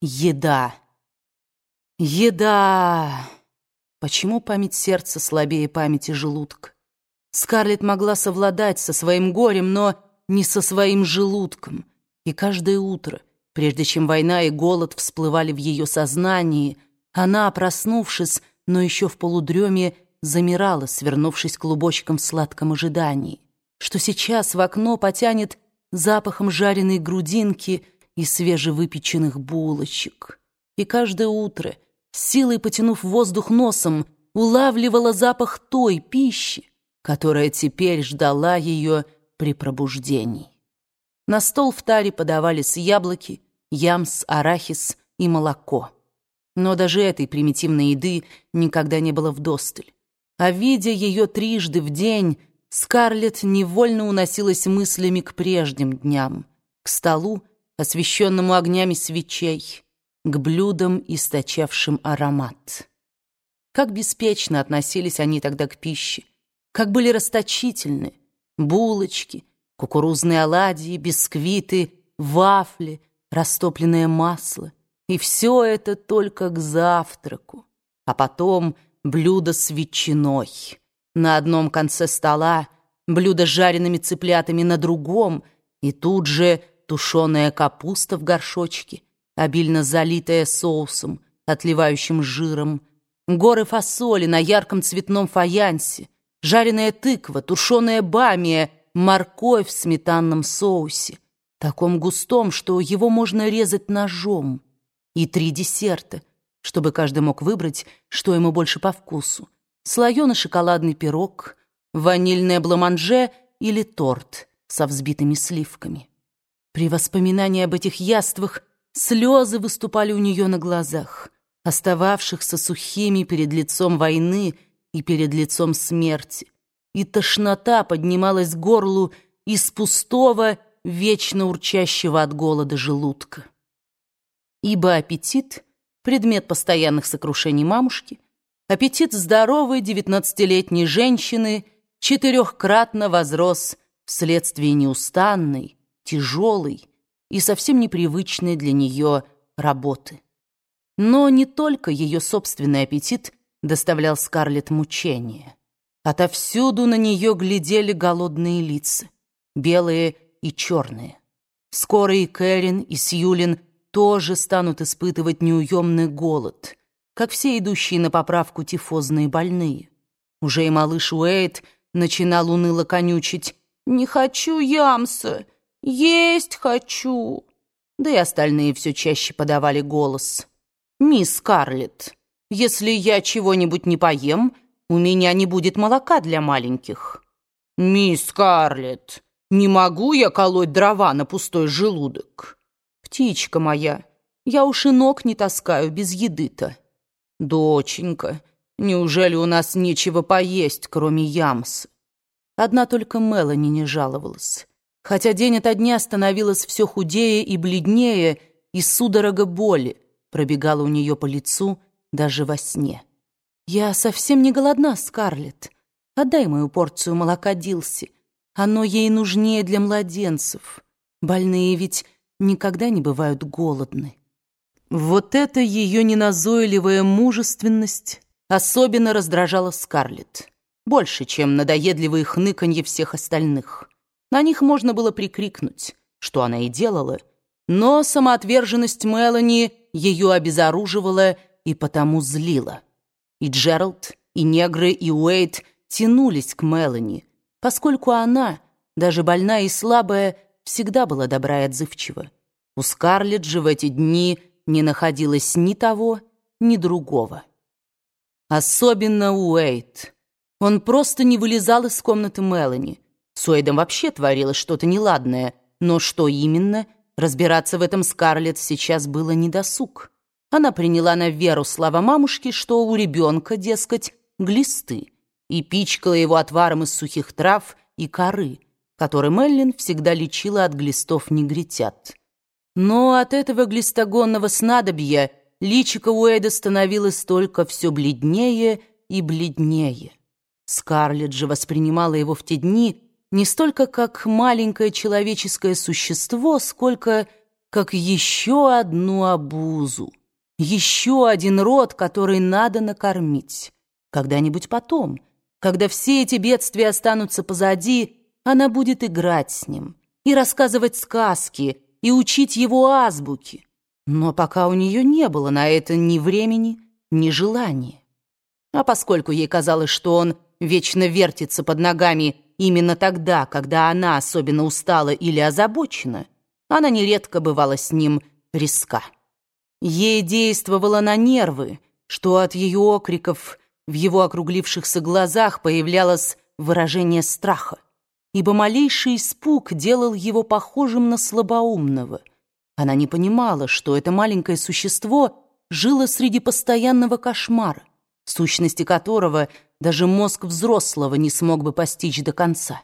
Еда. Еда. Почему память сердца слабее памяти желудка? Скарлетт могла совладать со своим горем, но не со своим желудком. И каждое утро, прежде чем война и голод всплывали в ее сознании, она, проснувшись, но еще в полудреме, замирала, свернувшись клубочком в сладком ожидании, что сейчас в окно потянет запахом жареной грудинки — и свежевыпеченных булочек. И каждое утро, силой потянув воздух носом, улавливала запах той пищи, которая теперь ждала ее при пробуждении. На стол в таре подавались яблоки, ямс, арахис и молоко. Но даже этой примитивной еды никогда не было вдосталь. А видя ее трижды в день, Скарлетт невольно уносилась мыслями к прежним дням, к столу, освещенному огнями свечей, к блюдам, источавшим аромат. Как беспечно относились они тогда к пище, как были расточительны булочки, кукурузные оладьи, бисквиты, вафли, растопленное масло. И все это только к завтраку. А потом блюдо с ветчиной. На одном конце стола блюдо с жареными цыплятами на другом, и тут же тушеная капуста в горшочке, обильно залитая соусом, отливающим жиром, горы фасоли на ярком цветном фаянсе, жареная тыква, тушеная бамия, морковь в сметанном соусе, таком густом, что его можно резать ножом, и три десерта, чтобы каждый мог выбрать, что ему больше по вкусу, слоеный шоколадный пирог, ванильное бламанже или торт со взбитыми сливками. При воспоминании об этих яствах слезы выступали у нее на глазах, остававшихся сухими перед лицом войны и перед лицом смерти. И тошнота поднималась к горлу из пустого, вечно урчащего от голода желудка. Ибо аппетит — предмет постоянных сокрушений мамушки, аппетит здоровой девятнадцатилетней женщины четырехкратно возрос вследствие неустанной, тяжелой и совсем непривычной для нее работы. Но не только ее собственный аппетит доставлял Скарлетт мучения. Отовсюду на нее глядели голодные лица, белые и черные. Скоро и Кэрин, и Сьюлин тоже станут испытывать неуемный голод, как все идущие на поправку тифозные больные. Уже и малыш Уэйт начинал уныло конючить «Не хочу ямса! «Есть хочу!» Да и остальные все чаще подавали голос. «Мисс Скарлетт, если я чего-нибудь не поем, у меня не будет молока для маленьких». «Мисс Скарлетт, не могу я колоть дрова на пустой желудок?» «Птичка моя, я уж и ног не таскаю без еды-то». «Доченька, неужели у нас нечего поесть, кроме ямс?» Одна только Мелани не жаловалась хотя день ото дня становилось все худее и бледнее, и судорога боли пробегала у нее по лицу даже во сне. «Я совсем не голодна, Скарлетт. Отдай мою порцию молока Дилси. Оно ей нужнее для младенцев. Больные ведь никогда не бывают голодны». Вот эта ее неназойливая мужественность особенно раздражала Скарлетт. Больше, чем надоедливые хныканье всех остальных. На них можно было прикрикнуть, что она и делала, но самоотверженность Мелани ее обезоруживала и потому злила. И Джеральд, и негры, и Уэйт тянулись к Мелани, поскольку она, даже больная и слабая, всегда была добра и отзывчива. У Скарлетт же в эти дни не находилось ни того, ни другого. Особенно Уэйт. Он просто не вылезал из комнаты Мелани, с Уэйдом вообще творилось что-то неладное, но что именно, разбираться в этом Скарлетт сейчас было недосуг. Она приняла на веру слова мамушки, что у ребенка, дескать, глисты, и пичкала его отваром из сухих трав и коры, который Меллин всегда лечила от глистов негритят. Но от этого глистогонного снадобья личико Уэйда становилось только все бледнее и бледнее. Скарлетт же воспринимала его в те дни не столько как маленькое человеческое существо, сколько как еще одну обузу, еще один род, который надо накормить. Когда-нибудь потом, когда все эти бедствия останутся позади, она будет играть с ним и рассказывать сказки, и учить его азбуки. Но пока у нее не было на это ни времени, ни желания. А поскольку ей казалось, что он вечно вертится под ногами именно тогда, когда она особенно устала или озабочена, она нередко бывала с ним резка. Ей действовало на нервы, что от ее окриков в его округлившихся глазах появлялось выражение страха, ибо малейший испуг делал его похожим на слабоумного. Она не понимала, что это маленькое существо жило среди постоянного кошмара, сущности которого даже мозг взрослого не смог бы постичь до конца.